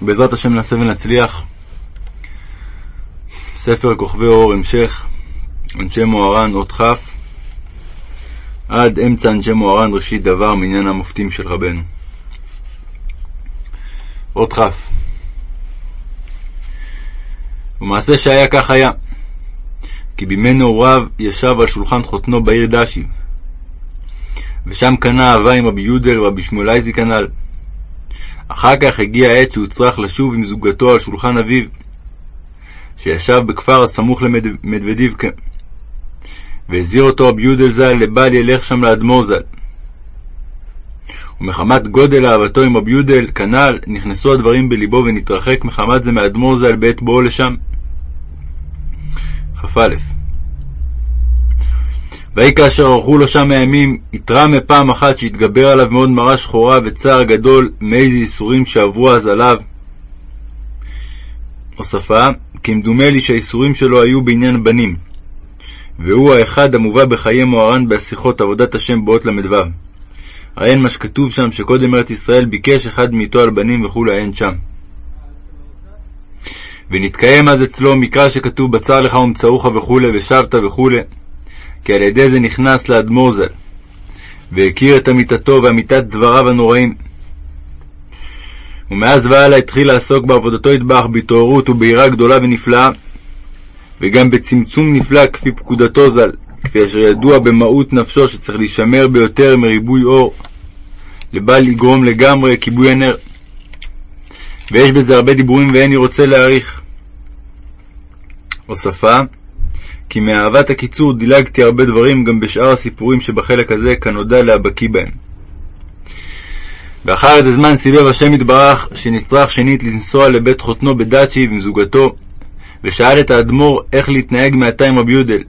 בעזרת השם נעשה ונצליח. ספר כוכבי אור, המשך, אנשי מוהר"ן, אות כ', עד אמצע אנשי מוהר"ן, ראשית דבר, מעניין המופתים של רבנו. אות כ' ומעשה שהיה כך היה, כי בימי נעוריו ישב על שולחן חותנו בעיר דשיב, ושם קנה אהבה עם רבי יודל ורבי שמואלייזי כנ"ל. אחר כך הגיע העת שהוא צריך לשוב עם זוגתו על שולחן אביו, שישב בכפר הסמוך למדוודיבקה, והזהיר אותו רבי יודל ז"ל לבל ילך שם לאדמו"ר ז"ל. ומחמת גודל אהבתו עם רבי יודל, כנ"ל, נכנסו הדברים בלבו ונתרחק מחמת זה מאדמו"ר ז"ל בעת בואו לשם. כ"א ויהי כאשר ערכו לו שם הימים, התרע מפעם אחת שהתגבר עליו מאוד מרה שחורה וצער גדול מאיזה ייסורים שעברו אז עליו. הוספה, כמדומה לי שהייסורים שלו היו בעניין בנים, והוא האחד המובא בחיי מוהר"ן בהשיחות עבודת השם באות ל"ו. עיין מה שכתוב שם שקודם ארץ ישראל ביקש אחד מאיתו על בנים וכולי עיין שם. ונתקיים אז אצלו מקרא שכתוב בצר לך ומצאוך וכולי ושבת וכולי, כי על ידי זה נכנס לאדמו"ר ז"ל, והכיר את אמיתתו ואמיתת דבריו הנוראים. ומאז והלאה התחיל לעסוק בעבודתו יתברך בהתעוררות וביראה גדולה ונפלאה, וגם בצמצום נפלא כפי פקודתו ז"ל, כפי אשר ידוע במהות נפשו שצריך להישמר ביותר מריבוי אור, לבל לגרום לגמרי כיבוי הנר. ויש בזה הרבה דיבורים ואיני רוצה להאריך. הוספה כי מאהבת הקיצור דילגתי הרבה דברים גם בשאר הסיפורים שבחלק הזה כנודע להבקיא בהם. ואחר איזה זמן סיבב השם יתברך שנצרך שנית לנסוע לבית חותנו בדאצ'יב עם זוגתו, ושאל את האדמו"ר איך להתנהג מעתה עם רבי יודל.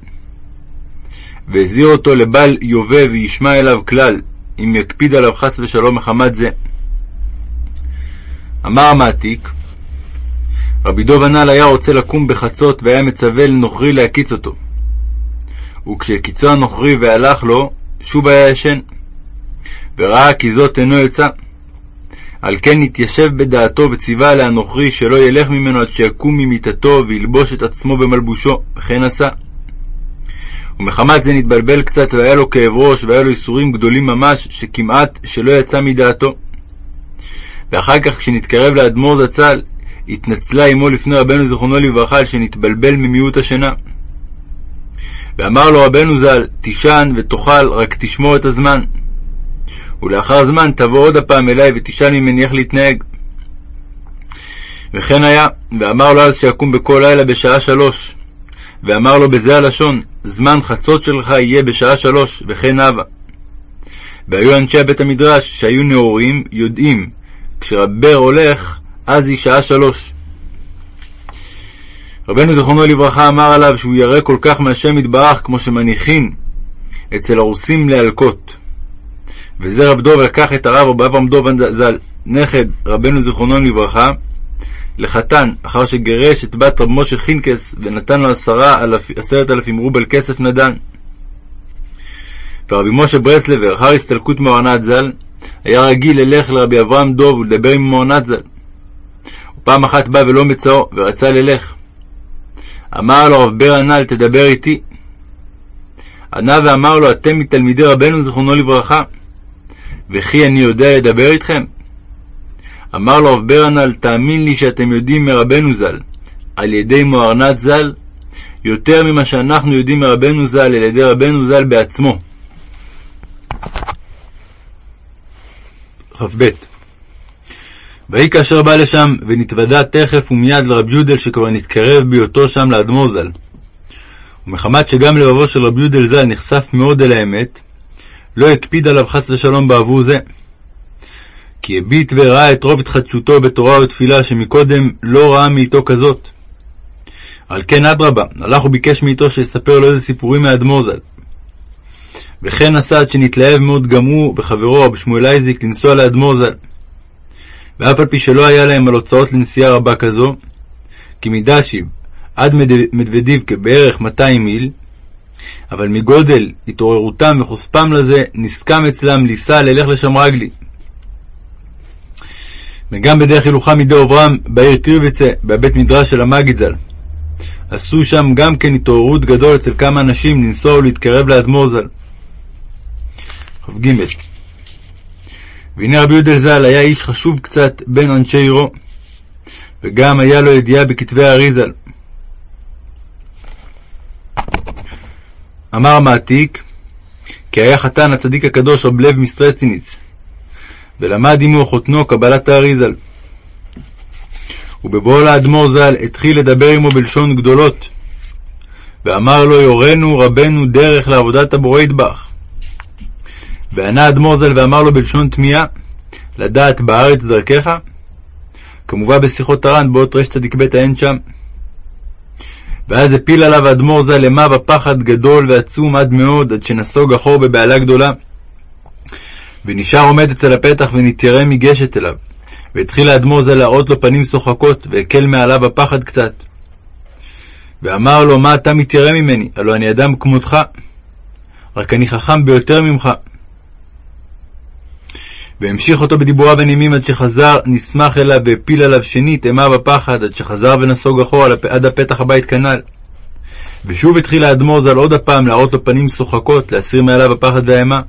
והזהיר אותו לבל יובא וישמע אליו כלל, אם יקפיד עליו חס ושלום מחמת זה. אמר המעתיק, רבי דוב הנ"ל היה רוצה לקום בחצות והיה מצווה לנוכרי להקיץ אותו. וכשהקיצו הנוכרי והלך לו, שוב היה ישן. וראה כי זאת אינו יצא. על כן התיישב בדעתו וציווה עליה הנוכרי שלא ילך ממנו עד שיקום ממיטתו וילבוש את עצמו במלבושו, וכן עשה. ומחמת זה נתבלבל קצת והיה לו כאב ראש והיה לו ייסורים גדולים ממש שכמעט שלא יצא מדעתו. ואחר כך כשנתקרב לאדמו"ר זצ"ל התנצלה עמו לפני רבנו זיכרונו לברכה על שנתבלבל ממיעוט השינה. ואמר לו רבנו ז"ל, תישן ותאכל, רק תשמור את הזמן. ולאחר זמן תבוא עוד הפעם אלי ותשאל ממני איך להתנהג. וכן היה, ואמר לו אז שיקום בכל לילה בשעה שלוש. ואמר לו בזה הלשון, זמן חצות שלך יהיה בשעה שלוש, וכן הווה. והיו אנשי בית המדרש שהיו נאורים, יודעים, כשרבר הולך, אז היא שעה שלוש. רבנו זיכרונו לברכה אמר עליו שהוא ירא כל כך מהשם יתברך כמו שמניחין אצל הרוסים להלקות. וזה רב דוב לקח את הרב רב אברהם דוב ז"ל, נכד רבנו זיכרונו לברכה, לחתן, אחר שגירש את בת רב משה חינקס ונתן לו עשרת אלפים רובל כסף נדן. ורבי משה ברסלבר, אחר הסתלקות מוהרנת ז"ל, היה רגיל ללך לרבי אברהם דוב ולדבר עם מוהרנת ז"ל. ופעם אחת בא ולא מצאו, ורצה ללך. אמר לו רב בר הנ"ל, תדבר איתי. ענה ואמר לו, אתם מתלמידי רבנו זיכרונו לברכה, וכי אני יודע לדבר איתכם? אמר לו רב בר הנ"ל, תאמין לי שאתם יודעים מרבנו ז"ל, על ידי מוהרנת ז"ל, יותר ממה שאנחנו יודעים מרבנו ז"ל על ידי רבנו ז"ל בעצמו. כ"ב ויהי כאשר בא לשם, ונתוודע תכף ומיד לרב יודל שכבר נתקרב בהיותו שם לאדמו"ר ז"ל. ומחמת שגם לבבו של רב יודל ז"ל נחשף מאוד אל האמת, לא הקפיד עליו חס ושלום בעבור זה. כי הביט וראה את רוב התחדשותו בתורה ובתפילה שמקודם לא ראה מאיתו כזאת. על כן אדרבה, הלך וביקש מאיתו שיספר לו איזה סיפורים מאדמו"ר ז"ל. וכן עשה עד שנתלהב מאוד גם הוא וחברו רב שמואל אייזיק לנסוע לאדמו"ר ז"ל. ואף על פי שלא היה להם על הוצאות לנסיעה רבה כזו, כי מדשיב עד מדוודיב כבערך 200 מיל, אבל מגודל התעוררותם וחוספם לזה, נסכם אצלם ליסה ללך לשם רגלי. וגם בדרך הילוכה מידי אברהם בעיר טירביצה, בבית מדרש של המגיד ז"ל. עשו שם גם כן התעוררות גדול אצל כמה אנשים לנסוע ולהתקרב לאדמו"ר ז"ל. כ"ג והנה רבי יהודה ז"ל היה איש חשוב קצת בין אנשי עירו, וגם היה לו ידיעה בכתבי הארי ז"ל. אמר המעתיק, כי היה חתן הצדיק הקדוש רב לב מסטרסטיניץ, ולמד עמו חותנו קבלת הארי ז"ל. ובבואו לאדמו"ר ז"ל התחיל לדבר עמו בלשון גדולות, ואמר לו יורנו רבנו דרך לעבודת הבורא ידבח. וענה אדמו"ר ז"ל ואמר לו בלשון תמיהה, לדעת בארץ דרכך? כמובן בשיחות הר"ן באות רצ"ב האין שם. ואז הפיל עליו האדמו"ר ז"ל אימה בפחד גדול ועצום עד מאוד, עד שנסוג אחור בבהלה גדולה. ונשאר עומד אצל הפתח ונתיירא מגשת אליו. והתחיל האדמו"ר ז"ל להראות לו פנים שוחקות, והקל מעליו הפחד קצת. ואמר לו, מה אתה מתיירא ממני? הלא אני אדם כמותך, רק אני חכם ביותר ממך. והמשיך אותו בדיבוריו הנעימים עד שחזר, נסמך אליו והפיל עליו שנית אימה בפחד, עד שחזר ונסוג אחורה עד הפתח הבית כנ"ל. ושוב התחיל האדמו"ר ז"ל עוד הפעם להראות לו פנים שוחקות, להסיר מעליו הפחד והאימה.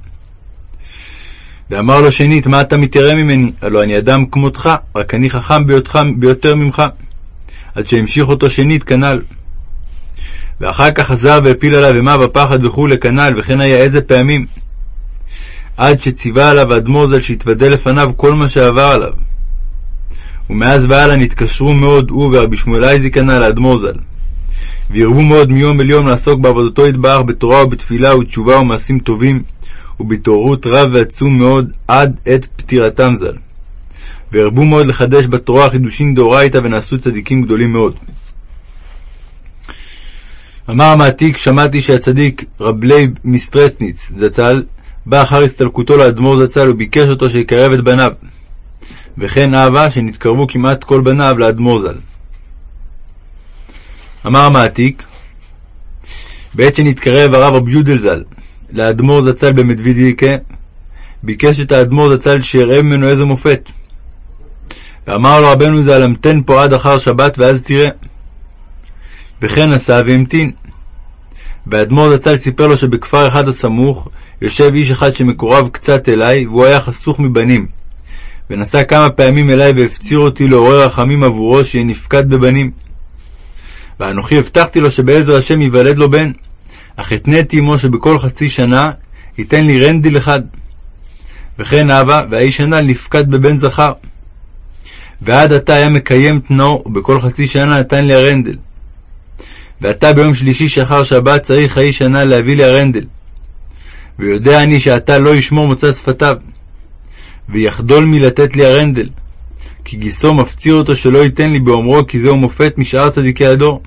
ואמר לו שנית, מה אתה מתיירא ממני? הלא אני אדם כמותך, רק אני חכם ביותך, ביותר ממך. עד שהמשיך אותו שנית כנ"ל. ואחר כך חזר והפיל עליו אימה בפחד וכולי כנ"ל, וכן היה איזה פעמים. עד שציווה עליו האדמו"ר ז"ל שיתוודה לפניו כל מה שעבר עליו. ומאז והלאה נתקשרו מאוד הוא ורבי שמואל אייזיק הנ"ל לאדמו"ר ז"ל. והרבו מאוד מיום אל יום לעסוק בעבודתו יתברך בתורה ובתפילה ותשובה ומעשים טובים, ובהתעוררות רב ועצום מאוד עד עת פטירתם ז"ל. והרבו מאוד לחדש בתורה חידושין דאורייתא ונעשו צדיקים גדולים מאוד. אמר המעתיק, שמעתי שהצדיק רב לייב מסטרסניץ זצ"ל בא אחר הסתלקותו לאדמו"ר זצ"ל וביקש אותו שיקרב את בניו, וכן הווה שנתקרבו כמעט כל בניו לאדמו"ר ז"ל. אמר המעתיק, בעת שנתקרב הרב רב יודל ז"ל לאדמו"ר זצ"ל במדווידיקה, ביקש את האדמו"ר זצ"ל שיראה ממנו איזה מופת. ואמר לו רבנו ז"ל, המתן פה עד אחר שבת ואז תראה. וכן עשה והמתין. והאדמו"ר זצ"ל סיפר לו שבכפר אחד הסמוך יושב איש אחד שמקורב קצת אליי, והוא היה חסוך מבנים. ונסע כמה פעמים אליי והפציר אותי לעורר רחמים עבורו שיהיה נפקד בבנים. ואנוכי הבטחתי לו שבעזר השם ייוולד לו בן. אך התניתי עמו שבכל חצי שנה ייתן לי רנדיל אחד. וכן הווה, והאיש הנ"ל נפקד בבן זכר. ועד עתה היה מקיים תנאו, ובכל חצי שנה נתן לי הרנדל. ועתה ביום שלישי שאחר שבת צריך האיש הנ"ל להביא לי הרנדל. ויודע אני שעתה לא ישמור מוצא שפתיו, ויחדול מלתת לי הרנדל, כי גיסו מפציר אותו שלא ייתן לי באומרו כי זהו מופת משאר צדיקי הדור.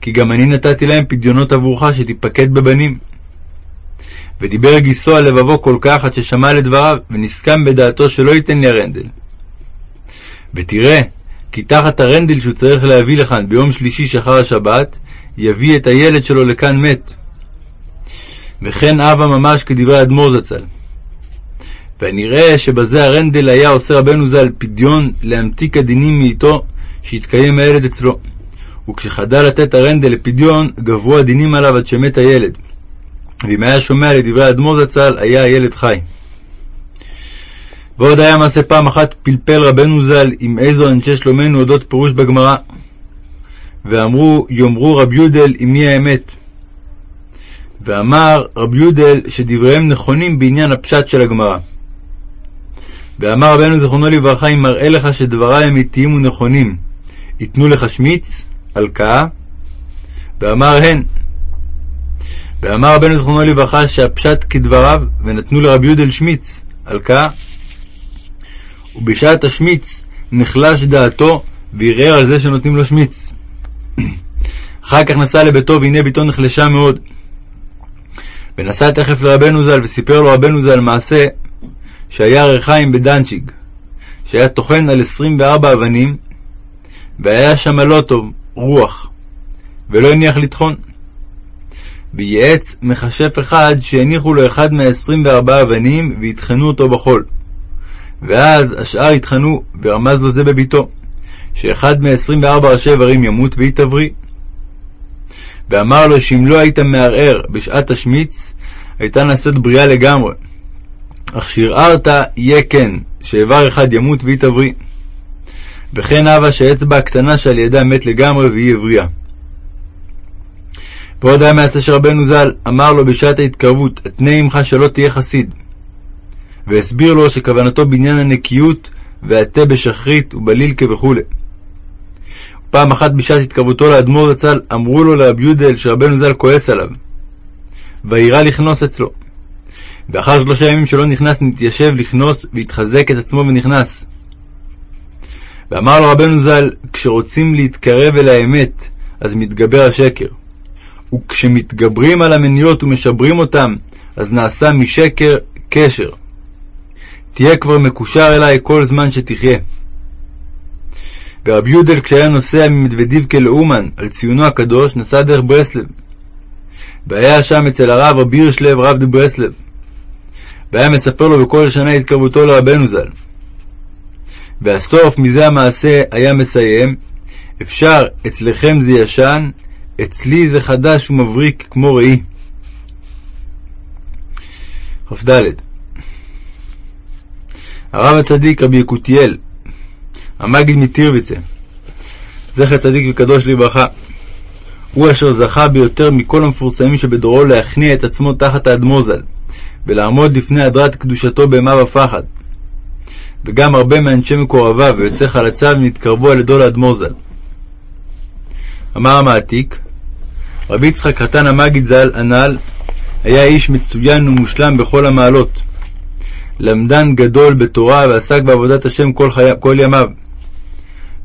כי גם אני נתתי להם פדיונות עבורך שתיפקד בבנים. ודיבר גיסו על לבבו כל כך עד ששמע לדבריו, ונסכם בדעתו שלא ייתן לי הרנדל. ותראה, כי תחת הרנדל שהוא צריך להביא לכאן ביום שלישי שאחר השבת, יביא את הילד שלו לכאן מת. וכן אבא ממש כדברי אדמו"ר זצ"ל. ונראה שבזה הרנדל היה עושה רבנו ז"ל פדיון להמתיק הדינים מאיתו, שיתקיים הילד אצלו. וכשחדל לתת הרנדל לפדיון, גברו הדינים עליו עד שמת הילד. ואם היה שומע לדברי אדמו"ר זצ"ל, היה הילד חי. ועוד היה מעשה פעם אחת פלפל רבנו ז"ל עם איזו אנשי שלומנו אודות פירוש בגמרא. ואמרו, יאמרו רב יודל עם מי האמת. ואמר רב יודל שדבריהם נכונים בעניין הפשט של הגמרא. ואמר רבנו זיכרונו לברכה, אם מראה לך שדבריי אמיתיים ונכונים, ייתנו לך שמיץ, הלקאה? ואמר הן. ואמר רבנו זיכרונו לברכה שהפשט כדבריו, ונתנו לרבי יודל שמיץ, הלקאה. ובשעת השמיץ נחלש דעתו, וערער על זה שנותנים לו שמיץ. אחר כך נסע לביתו, והנה ביתו נחלשה מאוד. ונסע תכף לרבנו ז"ל, וסיפר לו רבנו ז"ל מעשה שהיה ריחיים בדנצ'יג, שהיה טוחן על עשרים וארבע אבנים, והיה שם לא טוב, רוח, ולא הניח לטחון. וייעץ מכשף אחד שהניחו לו אחד מהעשרים וארבע אבנים, ויטחנו אותו בחול. ואז השאר התחנו, ורמז לו זה בביתו, שאחד מעשרים וארבע ראשי איברים ימות והיא תבריא. ואמר לו שאם לא היית מערער בשעת השמיץ, הייתה נעשית בריאה לגמרי. אך שערערת, יהיה כן, שאיבר אחד ימות והיא תבריא. וכן אבה שהאצבע הקטנה שעל ידה מת לגמרי והיא הבריאה. ועוד היה מעשה של רבנו ז"ל, אמר לו בשעת ההתקרבות, אתנה עמך שלא תהיה חסיד. והסביר לו שכוונתו בעניין הנקיות והתה בשחרית ובלילקה וכו'. פעם אחת בשעת התקרבותו לאדמו"ר זצ"ל, אמרו לו לרב יודל שרבנו ז"ל כועס עליו. ויירא לכנוס אצלו. ואחר שלושה ימים שלא נכנס, נתיישב לכנוס והתחזק את עצמו ונכנס. ואמר לו רבנו ז"ל, כשרוצים להתקרב אל האמת, אז מתגבר השקר. וכשמתגברים על המניות ומשברים אותם, אז נעשה משקר קשר. תהיה כבר מקושר אליי כל זמן שתחיה. ורבי יודל כשהיה נוסע ממדוודיבקה לאומן על ציונו הקדוש, נסע דרך ברסלב. והיה שם אצל הרב רבי הירשלב רב דברסלב. והיה מספר לו בכל שנה התקרבותו לרבנו ז"ל. והסוף מזה המעשה היה מסיים, אפשר אצלכם זה ישן, אצלי זה חדש ומבריק כמו ראי. כ"ד הרב הצדיק רבי יקותיאל, המגיד מטירביצה, זכר צדיק וקדוש לברכה, הוא אשר זכה ביותר מכל המפורסמים שבדורו להכניע את עצמו תחת האדמו"ר ז"ל, ולעמוד לפני הדרת קדושתו באימה ופחד. וגם הרבה מאנשי מקורביו ויוצאי חלציו נתקרבו על ידו לאדמו"ר ז"ל. אמר המעתיק, רבי יצחק חתן המגיד ז"ל הנ"ל היה איש מצוין ומושלם בכל המעלות. למדן גדול בתורה ועסק בעבודת השם כל, חי... כל ימיו.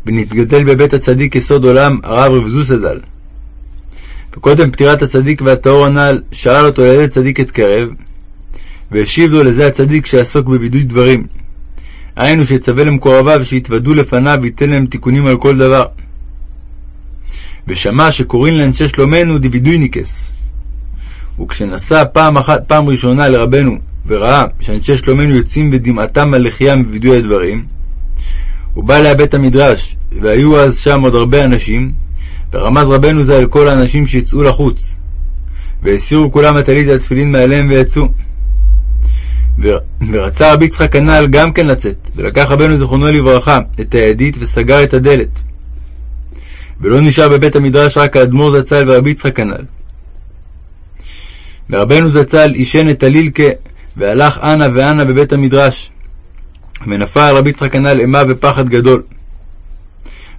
ונתגדל בבית הצדיק יסוד עולם הרב רב זוסה ז"ל. וקודם פטירת הצדיק והטהור הנ"ל שאל אותו לילד צדיק אתקרב, והשיב לו לזה הצדיק שיעסוק בווידוי דברים. היינו שיצווה למקורביו שיתוודו לפניו וייתן להם תיקונים על כל דבר. ושמע שקוראים לאנשי שלומנו דיווידויניקס. וכשנסע פעם אחת, פעם ראשונה לרבנו, וראה שאנשי שלומנו יוצאים בדמעתם על לחייה מווידוי הדברים, הוא בא לבית המדרש, והיו אז שם עוד הרבה אנשים, ורמז רבנו זה על כל האנשים שיצאו לחוץ. והסירו כולם הטלית והתפילין מעליהם ויצאו. ורצה רבי יצחק הנ"ל גם כן לצאת, ולקח רבנו זיכרונו לברכה את הידית וסגר את הדלת. ולא נשאר בבית המדרש רק האדמו"ר זצ"ל ורבי יצחק הנ"ל. ורבנו זצ"ל עישן את הלילקה והלך אנה ואנה בבית המדרש. ונפל רבי יצחק הנ"ל אימה ופחד גדול.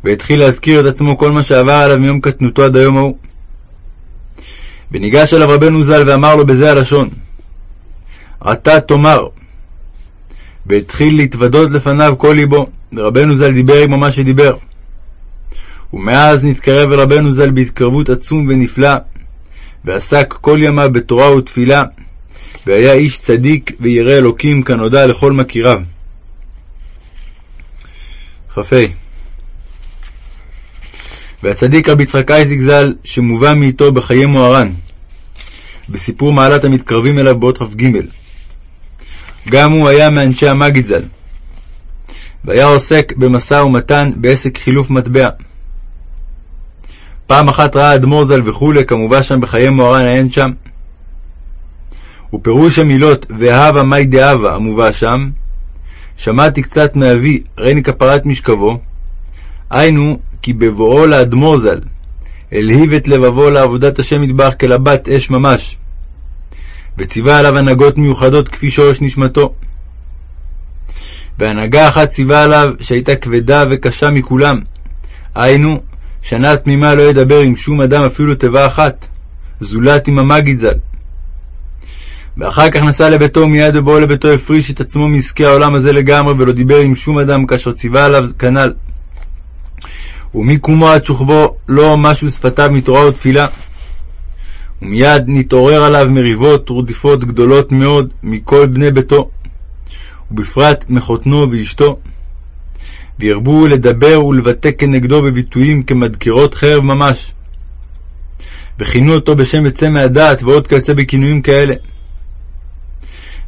והתחיל להזכיר את עצמו כל מה שעבר עליו מיום קטנותו עד היום ההוא. וניגש אליו רבנו ז"ל ואמר לו בזה הלשון: עתה תאמר. והתחיל להתוודות לפניו כל ליבו, ורבנו ז"ל דיבר עמו מה שדיבר. ומאז נתקרב אל רבנו ז"ל בהתקרבות עצום ונפלא, ועסק כל ימיו בתורה ותפילה, והיה איש צדיק וירא אלוקים כנודע לכל מכיריו. כ"ה והצדיק רבי יצחק אייזיק ז"ל, שמובא מאיתו בחיי מוהר"ן, בסיפור מעלת המתקרבים אליו באות כ"ג. גם הוא היה מאנשי המגיד ז"ל, והיה עוסק במשא ומתן בעסק חילוף מטבע. פעם אחת ראה אדמו"ר ז"ל וכולי, כמובן שם בחיי מוהר"ן אין שם. ופירוש המילות "והבה מאי דהבה" המובא שם, שמעתי קצת מאבי, ראיני כפרת משכבו, היינו כי בבואו לאדמו"ר ז"ל, אלהיב את לבבו לעבודת השם מטבח כלבת אש ממש, וציווה עליו הנהגות מיוחדות כפי שורש נשמתו. והנהגה אחת ציווה עליו שהייתה כבדה וקשה מכולם, היינו, שנה תמימה לא ידבר עם שום אדם אפילו תיבה אחת, זולת עם המגיד ז"ל. ואחר כך נסע לביתו, מיד בבואו לביתו הפריש את עצמו מעסקי העולם הזה לגמרי, ולא דיבר עם שום אדם כאשר ציווה עליו כנ"ל. ומקומו עד שוכבו לא משהו שפתיו מתורה ותפילה. ומיד נתעורר עליו מריבות ורדיפות גדולות מאוד מכל בני ביתו, ובפרט מחותנו ואשתו. וירבו לדבר ולבטא כנגדו בביטויים כמדקירות חרב ממש. וכינו אותו בשם יצא מהדעת ועוד כיוצא בכינויים כאלה.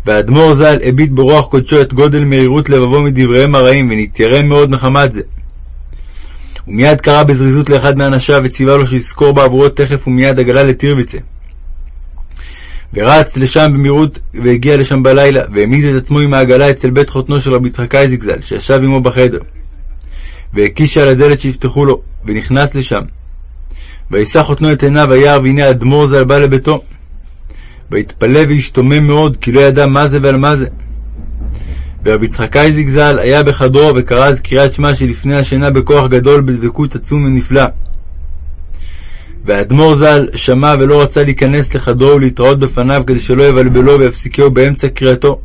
והאדמו"ר ז"ל הביט ברוח קודשו את גודל מהירות לבבו מדבריהם הרעים, ונתיירא מאוד מחמת זה. ומיד קרא בזריזות לאחד מאנשיו וציווה לו שיזכור בעבורו תכף ומיד עגלה לטירביצה. ורץ לשם במהירות והגיע לשם בלילה, והעמיד את עצמו עם העגלה אצל בית חותנו של רבי יצחק אייזיק ז"ל, שישב עמו בחדר. והקיש על הדלת שיפתחו לו, ונכנס לשם. וישא חותנו את עיניו היער, והנה אדמו"ר ז"ל בא לביתו. ויתפלא והשתומם מאוד, כי לא ידע מה זה ועל מה זה. ורבי יצחק אייזיק ז"ל היה בחדרו, וקרא אז קריאת שמע שלפני השינה בכוח גדול, בדבקות עצום ונפלא. והאדמו"ר ז"ל שמע ולא רצה להיכנס לחדרו ולהתראות בפניו, כדי שלא יבלבלו ויפסיקהו באמצע קריאתו.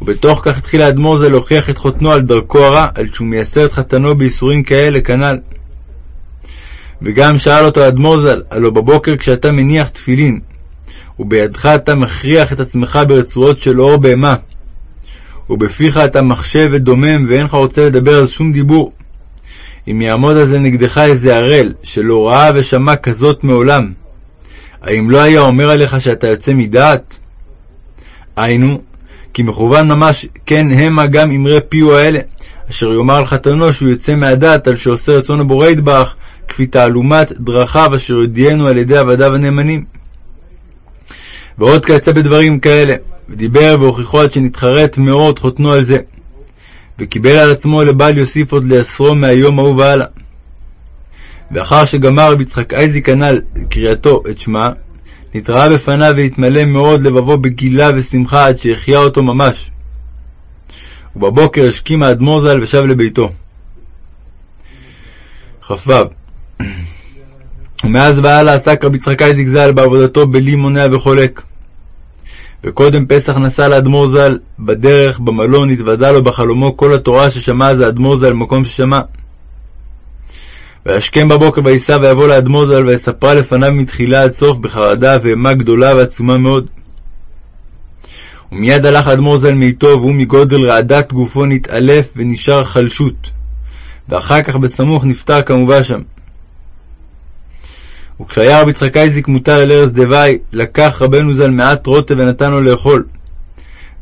ובתוך כך התחיל האדמו"ר ז"ל להוכיח את חותנו על דרכו הרע, על שהוא מייסר את חתנו בייסורים כאלה כנ"ל. וגם שאל אותו האדמו"ר ז"ל, הלא בבוקר כשאתה מניח תפילין, ובידך אתה מכריח את עצמך ברצועות של אור בהמה, ובפיך אתה מחשב ודומם, ואין לך רוצה לדבר על שום דיבור. אם יעמוד על זה נגדך איזה ערל, שלא ראה ושמע כזאת מעולם, האם לא היה אומר עליך שאתה יוצא מדעת? היינו, כי מכוון ממש כן המה גם אמרי פיו האלה, אשר יאמר על חתנו שהוא יוצא מהדעת על שעושה רצון הבורא ידבח, כפי תעלומת דרכיו אשר יודיענו על ידי עבדיו הנאמנים. ועוד כיצא בדברים כאלה, ודיבר והוכיחו עד שנתחרט מאוד חותנו על זה, וקיבל על עצמו לבל יוסיף עוד לעשרו מהיום ההוא והלאה. ואחר שגמר רבי יצחק אייזיק הנ"ל קריאתו את שמה, נתראה בפניו והתמלא מאוד לבבו בגילה ושמחה עד שהחיה אותו ממש. ובבוקר השכים האדמו"ר ז"ל ושב לביתו. כ"ו ומאז והלאה עסק רבי יצחק אייזיק ז"ל בעבודתו בלי מונע וחולק. וקודם פסח נסע לאדמו"ר ז"ל, בדרך, במלון, התוודה לו בחלומו כל התורה ששמע זה אדמו"ר ז"ל במקום ששמע. וישכם בבוקר וייסע ויבוא לאדמו"ר ז"ל ויספרה לפניו מתחילה עד סוף בחרדה ואימה גדולה ועצומה מאוד. ומיד הלך האדמו"ר ז"ל מאיתו, והוא מגודל רעדת גופו נתעלף ונשאר חלשות. ואחר כך בסמוך נפטר כמובן שם. וכשהיה רבי יצחק אייזיק מותר אל ארז דווי, לקח רבנו ז"ל מעט רוטב ונתן לו לאכול.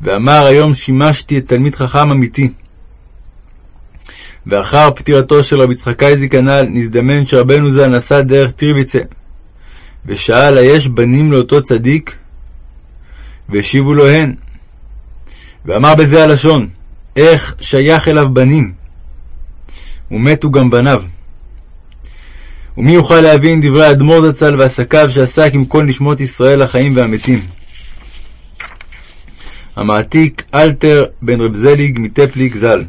ואמר היום שימשתי את תלמיד חכם אמיתי. ואחר פטירתו של רבי יצחק אייזיק הנ"ל, נזדמן שרבנו ז"ל נסע דרך טירביצה, ושאל היש בנים לאותו צדיק? והשיבו לו הן. ואמר בזה הלשון, איך שייך אליו בנים? ומתו גם בניו. ומי יוכל להבין דברי האדמו"ר זצ"ל ועסקיו שעסק עם כל נשמות ישראל החיים והמתים. המעתיק אלתר בן רב זליג מטפליק ז"ל.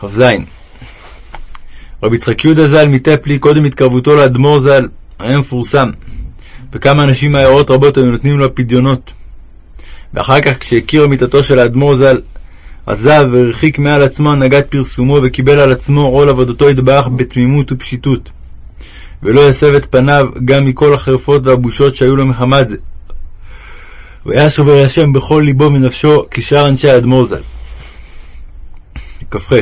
כ"ז. רבי יצחק יהודה ז"ל מטפליק קודם התקרבותו לאדמו"ר ז"ל היה מפורסם וכמה אנשים מעיירות רבות היו נותנים לו פדיונות. ואחר כך כשהכיר מיתתו של האדמו"ר ז"ל עזב והרחיק מעל עצמו הנהגת פרסומו וקיבל על עצמו עול עבודתו יתברך בתמימות ופשיטות. ולא יסב את פניו גם מכל החרפות והבושות שהיו לו מחמת זה. והיה שובר השם בכל ליבו ונפשו כשאר אנשי האדמו"ר ז"ל. כ"ח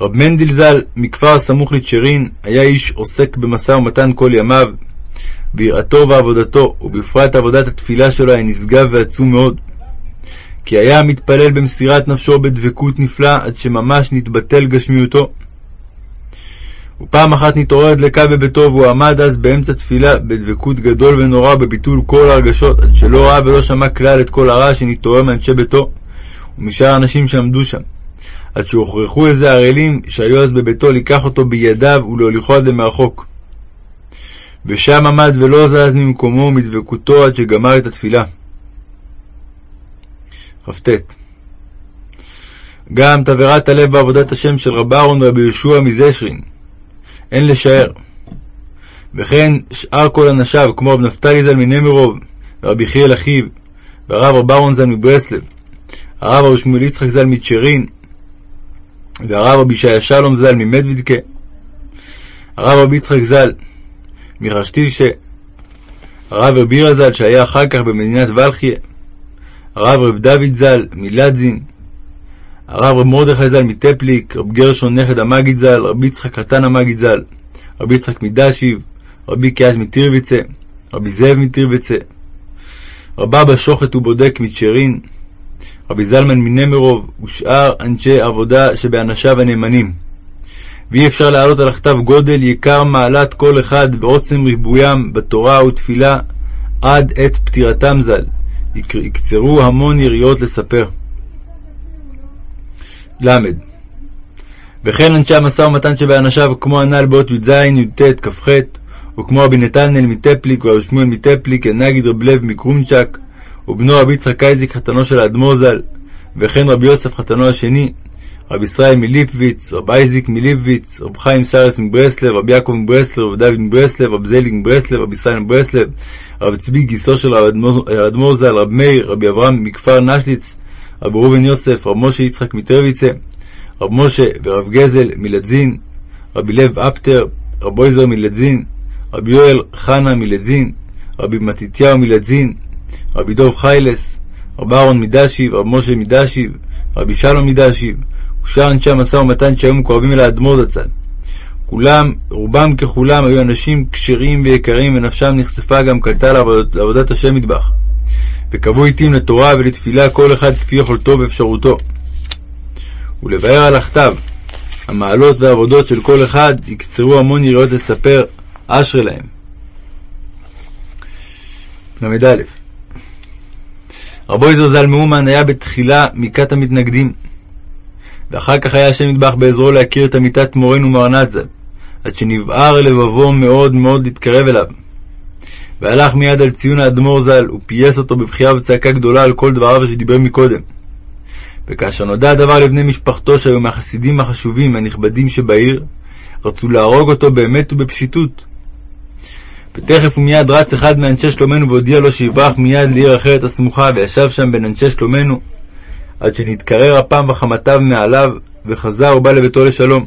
רב מנדל ז"ל, מכפר הסמוך לצ'רין, היה איש עוסק במשא ומתן כל ימיו, ביראתו ועבודתו, ובפרט עבודת התפילה שלו היה נשגב ועצום מאוד. כי היה מתפלל במסירת נפשו בדבקות נפלאה, עד שממש נתבטל גשמיותו. ופעם אחת נתעורר דלקה בביתו, והוא עמד אז באמצע תפילה בדבקות גדול ונורא בביטול כל הרגשות, עד שלא ראה ולא שמע כלל את כל הרע שנתעורר מאנשי ביתו, ומשאר האנשים שעמדו שם. עד שהוכרחו איזה ערלים שהיו אז בביתו לקח אותו בידיו ולהוליכו עד למרחוק. ושם עמד ולא זז ממקומו מדבקותו עד שגמר את התפילה. כ"ט גם תבערת הלב בעבודת השם של רב אהרון ורבי יהושע מזשרין, אין לשער. וכן שאר כל אנשיו, כמו רב נפתלי ז"ל מנמרוב, ורבי חיאל אחיו, והרב רב אהרון ז"ל מברסלב, הרב רבי שמואל יצחק ז"ל מצ'רין, והרב רבי ישעיה שלום ז"ל ממדוידקה, הרב רבי יצחק ז"ל מחשתישה, הרב רבי ירא ז"ל שהיה אחר כך במדינת ולחיה, הרב רב דוד ז"ל מלדזין, הרב רב מרדכי ז"ל מטפליק, רב גרשון נכד המגיד ז"ל, רבי יצחק חתן המגיד ז"ל, רבי יצחק מדשיב, רבי קיאש מטירביצה, רבי זאב מטירבצה, רבה בשוחט ובודק מצ'רין, רבי זלמן מנמרוב ושאר אנשי עבודה שבאנשיו הנאמנים. ואי אפשר להעלות על הכתב גודל יקר מעלת כל אחד ועוצם ריבוים בתורה ותפילה עד עת פטירתם ז"ל. יקצרו המון יריעות לספר. ל. וכן אנשי המשא ומתן שבאנשיו כמו הנ"ל באות י"ז, י"ט, כ"ח, וכמו רבי נתנאל מטפליק ורבי שמואל מטפליק, הנגיד רב לב מקרונצ'ק, ובנו רבי יצחק אייזיק חתנו של האדמו"ר ז"ל, וכן רבי יוסף חתנו השני, רבי ישראל מליפוויץ, רבי אייזיק מליפוויץ, רבי חיים סרס מברסלב, רבי יעקב מברסלב, רבי דוד מברסלב, רבי זליג מברסלב, רבי ישראל מברסלב, רבי צבי גיסו של האדמו"ר ז"ל, רבי מאיר, רבי אברהם מכפר נשליץ, רבי ראובן יוסף, רבי משה יצחק מטרוויצה, רבי משה ורב גזל מלדזין, רבי לב אפטר, רבי עזר מלדזין, רבי יואל חנה מלדזין, רבי מתתיהו מלדזין, רבי דוב חיילס, רבי אהרון מדשיב, רבי משה מדשיב, רבי שלום מדשיב, ושאר אנשי המשא ומתן שהיו מקורבים אל האדמו"ר זצ"ל. כולם, רובם ככולם, היו אנשים כשרים ויקרים, ונפשם נחשפה גם קלטה לעבודת, לעבודת השם מטבח. וקבעו עתים לתורה ולתפילה כל אחד כפי יכולתו ואפשרותו. ולבאר על הכתב המעלות והעבודות של כל אחד, יקצרו המון יריעות לספר, אשרי להם. ל"א רבו יזר ז"ל מאומן היה בתחילה מכת המתנגדים, ואחר כך היה השם מטבח בעזרו להכיר את אמיתת מורנו מרנת ז"ל, עד שנבער לבבו מאוד מאוד להתקרב אליו. והלך מיד על ציון האדמו"ר ז"ל, ופייס אותו בבכייה וצעקה גדולה על כל דבריו שדיבר מקודם. וכאשר נודע הדבר לבני משפחתו שהיו מהחסידים החשובים והנכבדים שבעיר, רצו להרוג אותו באמת ובפשיטות. ותכף ומיד רץ אחד מאנשי שלומנו והודיע לו שיברח מיד לעיר אחרת הסמוכה, וישב שם בין אנשי שלומנו, עד שנתקרר אפם וחמתיו מעליו, וחזר ובא לביתו לשלום.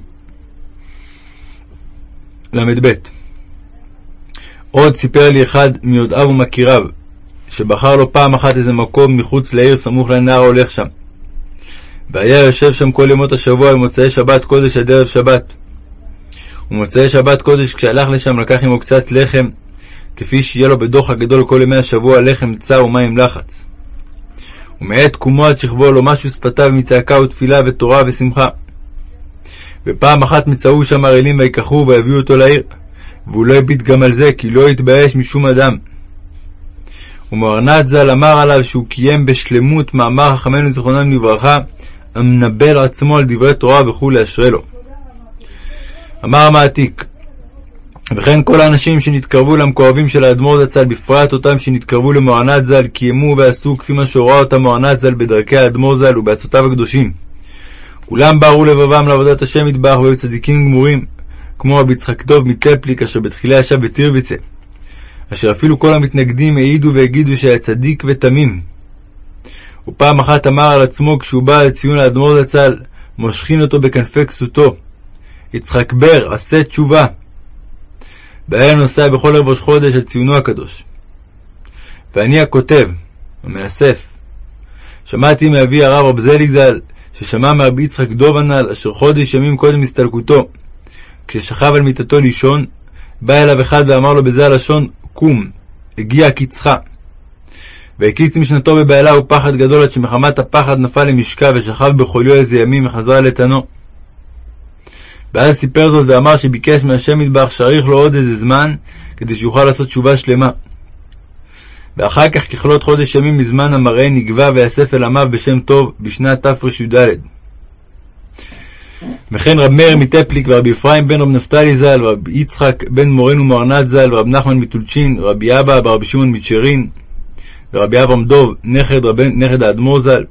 ל"ב עוד סיפר לי אחד מיודעיו ומכיריו, שבחר לו פעם אחת איזה מקום מחוץ לעיר סמוך לנהר הולך שם. והיה יושב שם כל ימות השבוע במוצאי שבת קודש עד ערב שבת. ומוצאי שבת קודש כשהלך לשם לקח עמו קצת לחם, כפי שיהיה לו בדוח הגדול כל ימי השבוע לחם צר ומים לחץ. ומעת קומו עד שכבו לו משהו שפתיו מצעקה ותפילה ותורה ושמחה. ופעם אחת מצאו שם ערלים ויקחו ויביאו אותו לעיר, והוא לא הביט גם על זה, כי לא התבייש משום אדם. ומרנת ז"ל אמר עליו שהוא קיים בשלמות מאמר חכמינו זיכרונם לברכה, המנבל עצמו על דברי תורה וכולי אשרי לו. אמר המעתיק, וכן כל האנשים שנתקרבו למקורבים של האדמו"ר זצ"ל, בפרט אותם שנתקרבו למוענת ז"ל, קיימו ועשו כפי מה שהורה אותם מוענת ז"ל בדרכי האדמו"ר ז"ל ובעצותיו הקדושים. כולם בערו לבבם לעבודת השם מטבח והיו צדיקים גמורים, כמו רבי יצחק דוב מטפליק, אשר בתחילה ישב בטירביצה, אשר אפילו כל המתנגדים העידו והגידו שהיה צדיק ותמים. ופעם אחת אמר על עצמו כשהוא בא לציון האדמו"ר זצ"ל, מושכין אותו בכנפי כסותו, יצחק בר, עשה תשובה. והיה נוסע בכל ראש חודש על ציונו הקדוש. ואני הכותב, המאסף, שמעתי מאבי הרב רב זליג ז"ל, ששמע מרבי יצחק דוב הנ"ל, אשר חודש ימים קודם הסתלקותו, כששכב על מיטתו לישון, בא אליו אחד ואמר לו בזה הלשון, קום, הגיע קצך. והקיץ משנתו בבהלה ופחד גדול עד שמחמת הפחד נפל למשכב ושכב בחוליו איזה ימים וחזרה לתנו. ואז סיפר זאת ואמר שביקש מהשם מטבח שאריך לו עוד איזה זמן כדי שיוכל לעשות תשובה שלמה. ואחר כך ככלות חודש ימים מזמן המראה נגבה ויאסף אל עמיו בשם טוב בשנת תרי"ד. וכן רב מאיר מטפליק ורבי אפרים בן רב נפתלי ז"ל ורבי יצחק בן מורנו מרנת ז"ל ורב נחמן מטולצ'ין רבי אבא ורבי שמעון מצ'רין ורבי אברהם דוב נכד, נכד האדמו"ר ז"ל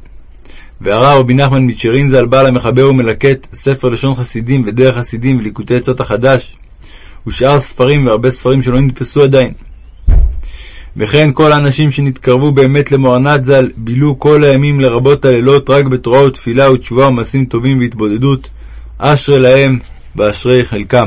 והרב רבי נחמן מצ'רין ז"ל בעל המחבר ומלקט ספר לשון חסידים ודרך חסידים וליקוטי עצות החדש ושאר ספרים והרבה ספרים שלא נתפסו עדיין. וכן כל האנשים שנתקרבו באמת למוענת ז"ל בילו כל הימים לרבות הלילות רק בתורה ותפילה ותשובה ומעשים טובים והתבודדות אשרי להם ואשרי חלקם.